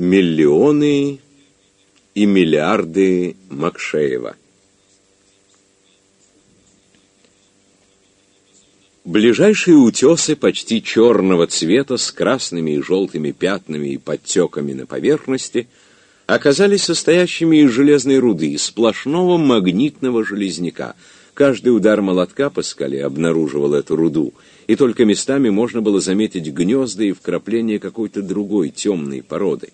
Миллионы и миллиарды Макшеева. Ближайшие утесы почти черного цвета с красными и желтыми пятнами и подтеками на поверхности оказались состоящими из железной руды, сплошного магнитного железняка. Каждый удар молотка по скале обнаруживал эту руду, и только местами можно было заметить гнезда и вкрапления какой-то другой темной породы.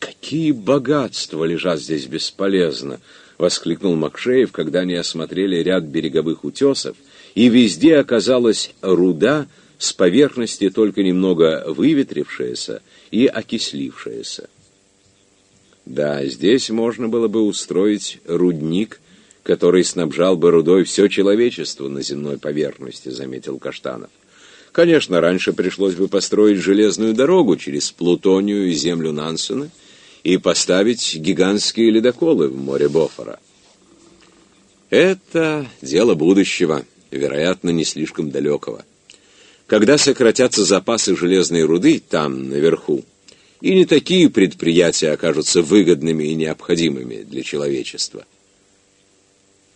«Какие богатства лежат здесь бесполезно!» — воскликнул Макшеев, когда они осмотрели ряд береговых утесов — и везде оказалась руда с поверхности только немного выветрившаяся и окислившаяся. Да, здесь можно было бы устроить рудник, который снабжал бы рудой все человечество на земной поверхности, заметил Каштанов. Конечно, раньше пришлось бы построить железную дорогу через Плутонию и землю Нансена и поставить гигантские ледоколы в море Бофора. Это дело будущего вероятно, не слишком далекого. Когда сократятся запасы железной руды там, наверху, и не такие предприятия окажутся выгодными и необходимыми для человечества.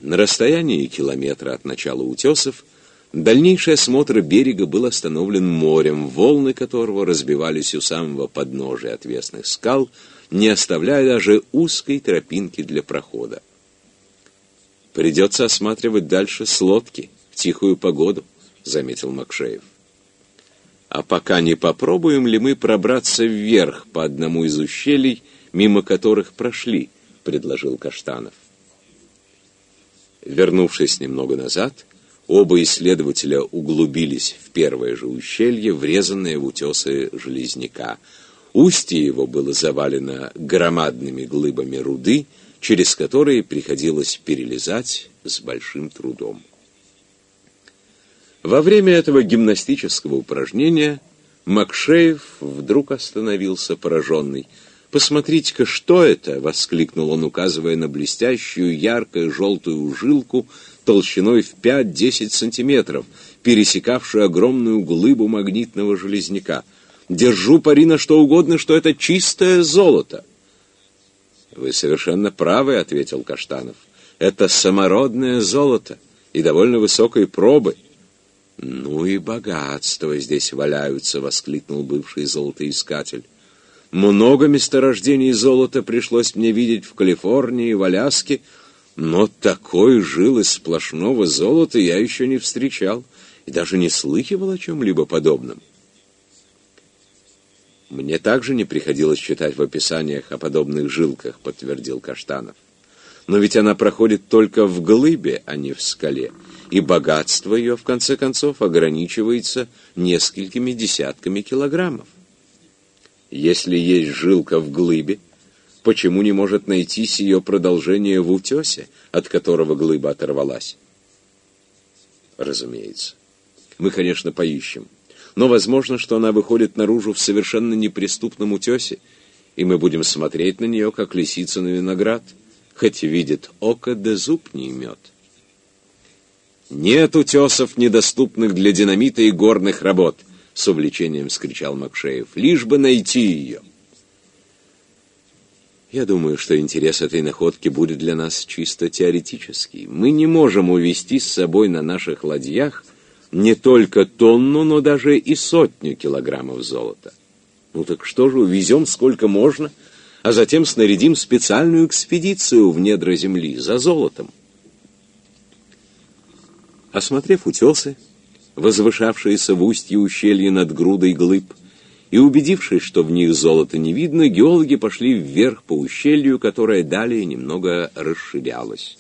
На расстоянии километра от начала утесов дальнейший осмотр берега был остановлен морем, волны которого разбивались у самого подножия отвесных скал, не оставляя даже узкой тропинки для прохода. Придется осматривать дальше с лодки в тихую погоду», — заметил Макшеев. «А пока не попробуем ли мы пробраться вверх по одному из ущелий, мимо которых прошли?» — предложил Каштанов. Вернувшись немного назад, оба исследователя углубились в первое же ущелье, врезанное в утесы Железняка. Устье его было завалено громадными глыбами руды, через которые приходилось перелезать с большим трудом. Во время этого гимнастического упражнения Макшеев вдруг остановился пораженный. «Посмотрите-ка, что это?» — воскликнул он, указывая на блестящую, яркую, желтую жилку толщиной в 5-10 сантиметров, пересекавшую огромную глыбу магнитного железняка. «Держу пари на что угодно, что это чистое золото!» «Вы совершенно правы», — ответил Каштанов. «Это самородное золото и довольно высокой пробы». «Ну и богатства здесь валяются!» — воскликнул бывший золотоискатель. «Много месторождений золота пришлось мне видеть в Калифорнии и в Аляске, но такой жилы сплошного золота я еще не встречал и даже не слыхивал о чем-либо подобном». «Мне также не приходилось читать в описаниях о подобных жилках», — подтвердил Каштанов. «Но ведь она проходит только в глыбе, а не в скале» и богатство ее, в конце концов, ограничивается несколькими десятками килограммов. Если есть жилка в глыбе, почему не может найтись ее продолжение в утесе, от которого глыба оторвалась? Разумеется. Мы, конечно, поищем. Но возможно, что она выходит наружу в совершенно неприступном утесе, и мы будем смотреть на нее, как лисица на виноград, хоть видит око да зуб не имет. «Нет утесов, недоступных для динамита и горных работ!» — с увлечением скричал Макшеев. «Лишь бы найти ее!» Я думаю, что интерес этой находки будет для нас чисто теоретический. Мы не можем увезти с собой на наших ладьях не только тонну, но даже и сотню килограммов золота. Ну так что же, увезем сколько можно, а затем снарядим специальную экспедицию в недра земли за золотом. Осмотрев утесы, возвышавшиеся в устье ущелья над грудой глыб, и убедившись, что в них золота не видно, геологи пошли вверх по ущелью, которое далее немного расширялось.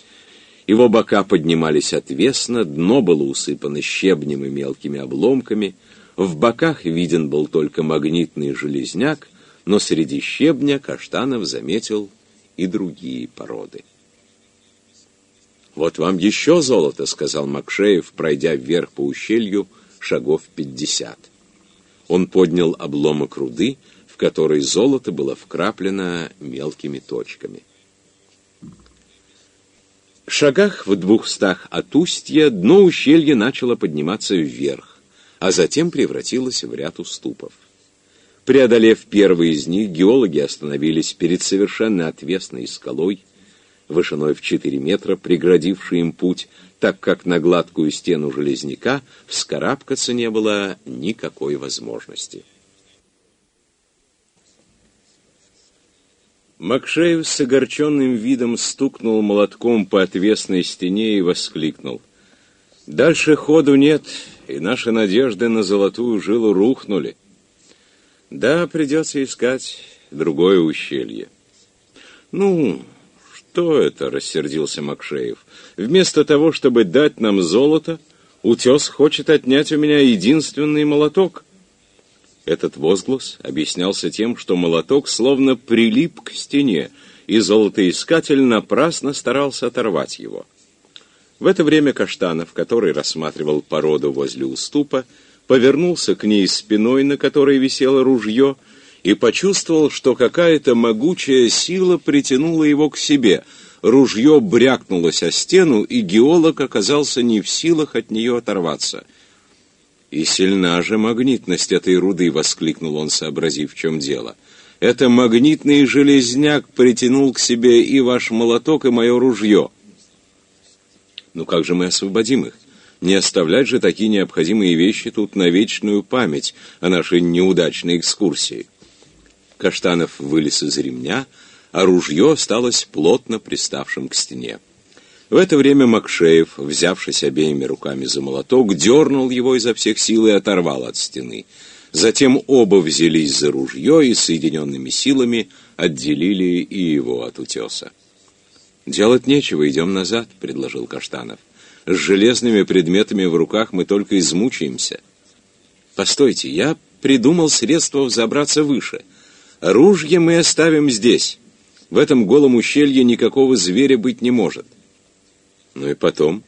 Его бока поднимались отвесно, дно было усыпано щебнем и мелкими обломками, в боках виден был только магнитный железняк, но среди щебня Каштанов заметил и другие породы. «Вот вам еще золото», — сказал Макшеев, пройдя вверх по ущелью шагов пятьдесят. Он поднял обломок руды, в которой золото было вкраплено мелкими точками. Шагах в двухстах от устья дно ущелья начало подниматься вверх, а затем превратилось в ряд уступов. Преодолев первый из них, геологи остановились перед совершенно отвесной скалой, вышиной в 4 метра, преградившей им путь, так как на гладкую стену железняка вскарабкаться не было никакой возможности. Макшеев с огорченным видом стукнул молотком по отвесной стене и воскликнул. «Дальше ходу нет, и наши надежды на золотую жилу рухнули. Да, придется искать другое ущелье». «Ну, что это?» — рассердился Макшеев. «Вместо того, чтобы дать нам золото, утес хочет отнять у меня единственный молоток». Этот возглас объяснялся тем, что молоток словно прилип к стене, и золотоискатель напрасно старался оторвать его. В это время Каштанов, который рассматривал породу возле уступа, повернулся к ней спиной, на которой висело ружье, и почувствовал, что какая-то могучая сила притянула его к себе. Ружье брякнулось о стену, и геолог оказался не в силах от нее оторваться — «И сильна же магнитность этой руды!» — воскликнул он, сообразив, в чем дело. «Это магнитный железняк притянул к себе и ваш молоток, и мое ружье». «Ну как же мы освободим их? Не оставлять же такие необходимые вещи тут на вечную память о нашей неудачной экскурсии». Каштанов вылез из ремня, а ружье осталось плотно приставшим к стене. В это время Макшеев, взявшись обеими руками за молоток, дернул его изо всех сил и оторвал от стены. Затем оба взялись за ружье и соединенными силами отделили и его от утеса. «Делать нечего, идем назад», — предложил Каштанов. «С железными предметами в руках мы только измучаемся». «Постойте, я придумал средство взобраться выше. Ружье мы оставим здесь. В этом голом ущелье никакого зверя быть не может». Ну и потом.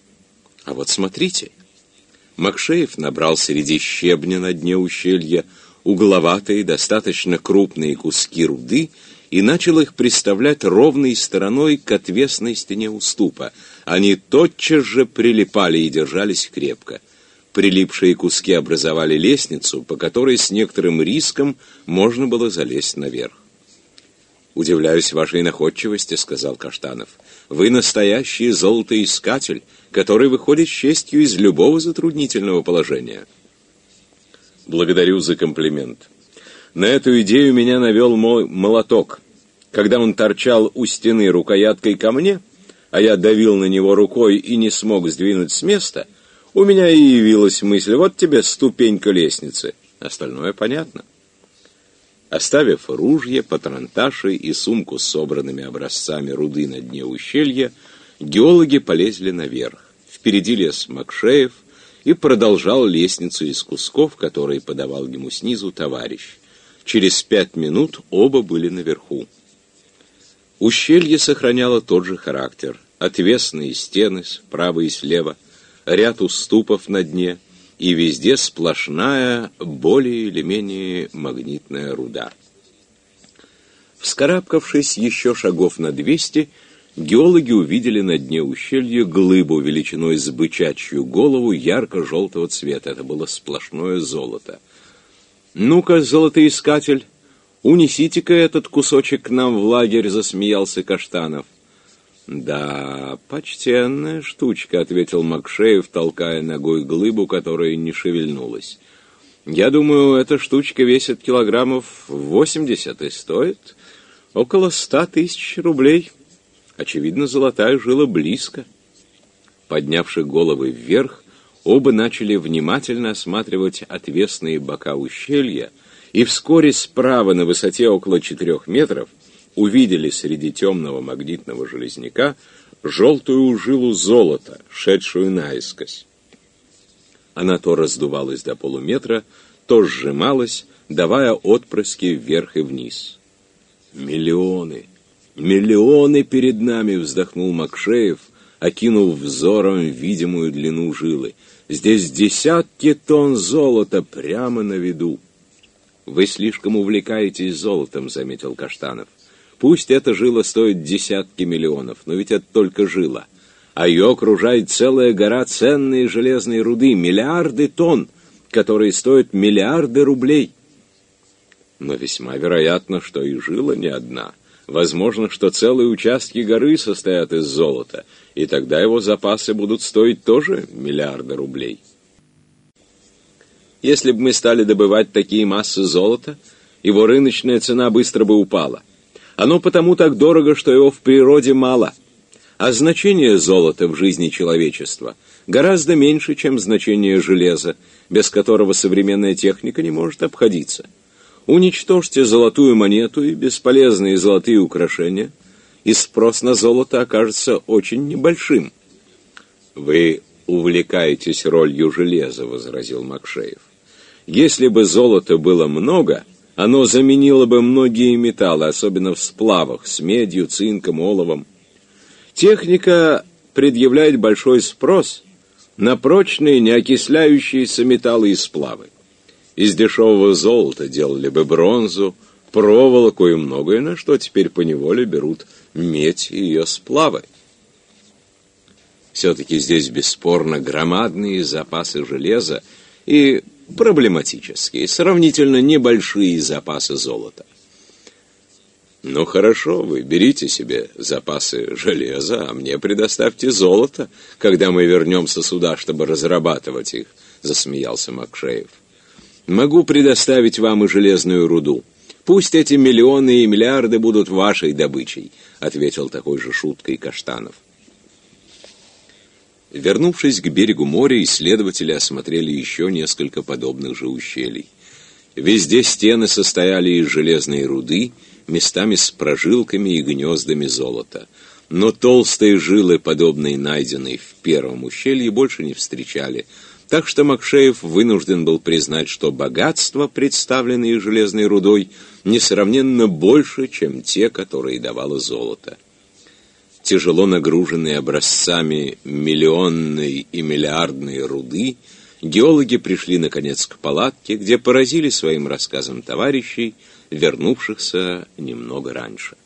А вот смотрите. Макшеев набрал среди щебня на дне ущелья угловатые, достаточно крупные куски руды и начал их приставлять ровной стороной к отвесной стене уступа. Они тотчас же прилипали и держались крепко. Прилипшие куски образовали лестницу, по которой с некоторым риском можно было залезть наверх. «Удивляюсь вашей находчивости», — сказал Каштанов. «Вы настоящий золотоискатель, который выходит с честью из любого затруднительного положения». «Благодарю за комплимент. На эту идею меня навел мой молоток. Когда он торчал у стены рукояткой ко мне, а я давил на него рукой и не смог сдвинуть с места, у меня и явилась мысль, вот тебе ступенька лестницы. Остальное понятно». Оставив ружье, патронташи и сумку с собранными образцами руды на дне ущелья, геологи полезли наверх. Впереди лес Макшеев и продолжал лестницу из кусков, которые подавал ему снизу товарищ. Через пять минут оба были наверху. Ущелье сохраняло тот же характер. Отвесные стены справа и слева, ряд уступов на дне — и везде сплошная, более или менее магнитная руда. Вскарабкавшись еще шагов на двести, геологи увидели на дне ущелья глыбу величиной с бычачью голову ярко-желтого цвета. Это было сплошное золото. «Ну-ка, золотоискатель, унесите-ка этот кусочек к нам в лагерь», — засмеялся Каштанов. «Да, почтенная штучка», — ответил Макшеев, толкая ногой глыбу, которая не шевельнулась. «Я думаю, эта штучка весит килограммов восемьдесят и стоит около ста тысяч рублей. Очевидно, золотая жила близко». Поднявши головы вверх, оба начали внимательно осматривать отвесные бока ущелья, и вскоре справа на высоте около четырех метров — увидели среди темного магнитного железняка желтую жилу золота, шедшую наискось. Она то раздувалась до полуметра, то сжималась, давая отпрыски вверх и вниз. «Миллионы! Миллионы перед нами!» — вздохнул Макшеев, окинув взором видимую длину жилы. «Здесь десятки тонн золота прямо на виду!» «Вы слишком увлекаетесь золотом», — заметил Каштанов. Пусть эта жила стоит десятки миллионов, но ведь это только жила. А ее окружает целая гора ценной железной руды, миллиарды тонн, которые стоят миллиарды рублей. Но весьма вероятно, что и жила не одна. Возможно, что целые участки горы состоят из золота, и тогда его запасы будут стоить тоже миллиарды рублей. Если бы мы стали добывать такие массы золота, его рыночная цена быстро бы упала. Оно потому так дорого, что его в природе мало. А значение золота в жизни человечества гораздо меньше, чем значение железа, без которого современная техника не может обходиться. Уничтожьте золотую монету и бесполезные золотые украшения, и спрос на золото окажется очень небольшим. «Вы увлекаетесь ролью железа», — возразил Макшеев. Если бы золота было много, оно заменило бы многие металлы, особенно в сплавах, с медью, цинком, оловом. Техника предъявляет большой спрос на прочные, неокисляющиеся металлы и сплавы. Из дешевого золота делали бы бронзу, проволоку и многое, на что теперь поневоле берут медь и ее сплавы. Все-таки здесь бесспорно громадные запасы железа и проблематические, сравнительно небольшие запасы золота. Ну хорошо, вы берите себе запасы железа, а мне предоставьте золото, когда мы вернемся сюда, чтобы разрабатывать их, засмеялся Макшеев. Могу предоставить вам и железную руду. Пусть эти миллионы и миллиарды будут вашей добычей, ответил такой же шуткой Каштанов. Вернувшись к берегу моря, исследователи осмотрели еще несколько подобных же ущелий. Везде стены состояли из железной руды, местами с прожилками и гнездами золота. Но толстые жилы, подобные найденной в первом ущелье, больше не встречали, так что Макшеев вынужден был признать, что богатства, представленные железной рудой, несравненно больше, чем те, которые давало золото тяжело нагруженные образцами миллионной и миллиардной руды, геологи пришли, наконец, к палатке, где поразили своим рассказом товарищей, вернувшихся немного раньше.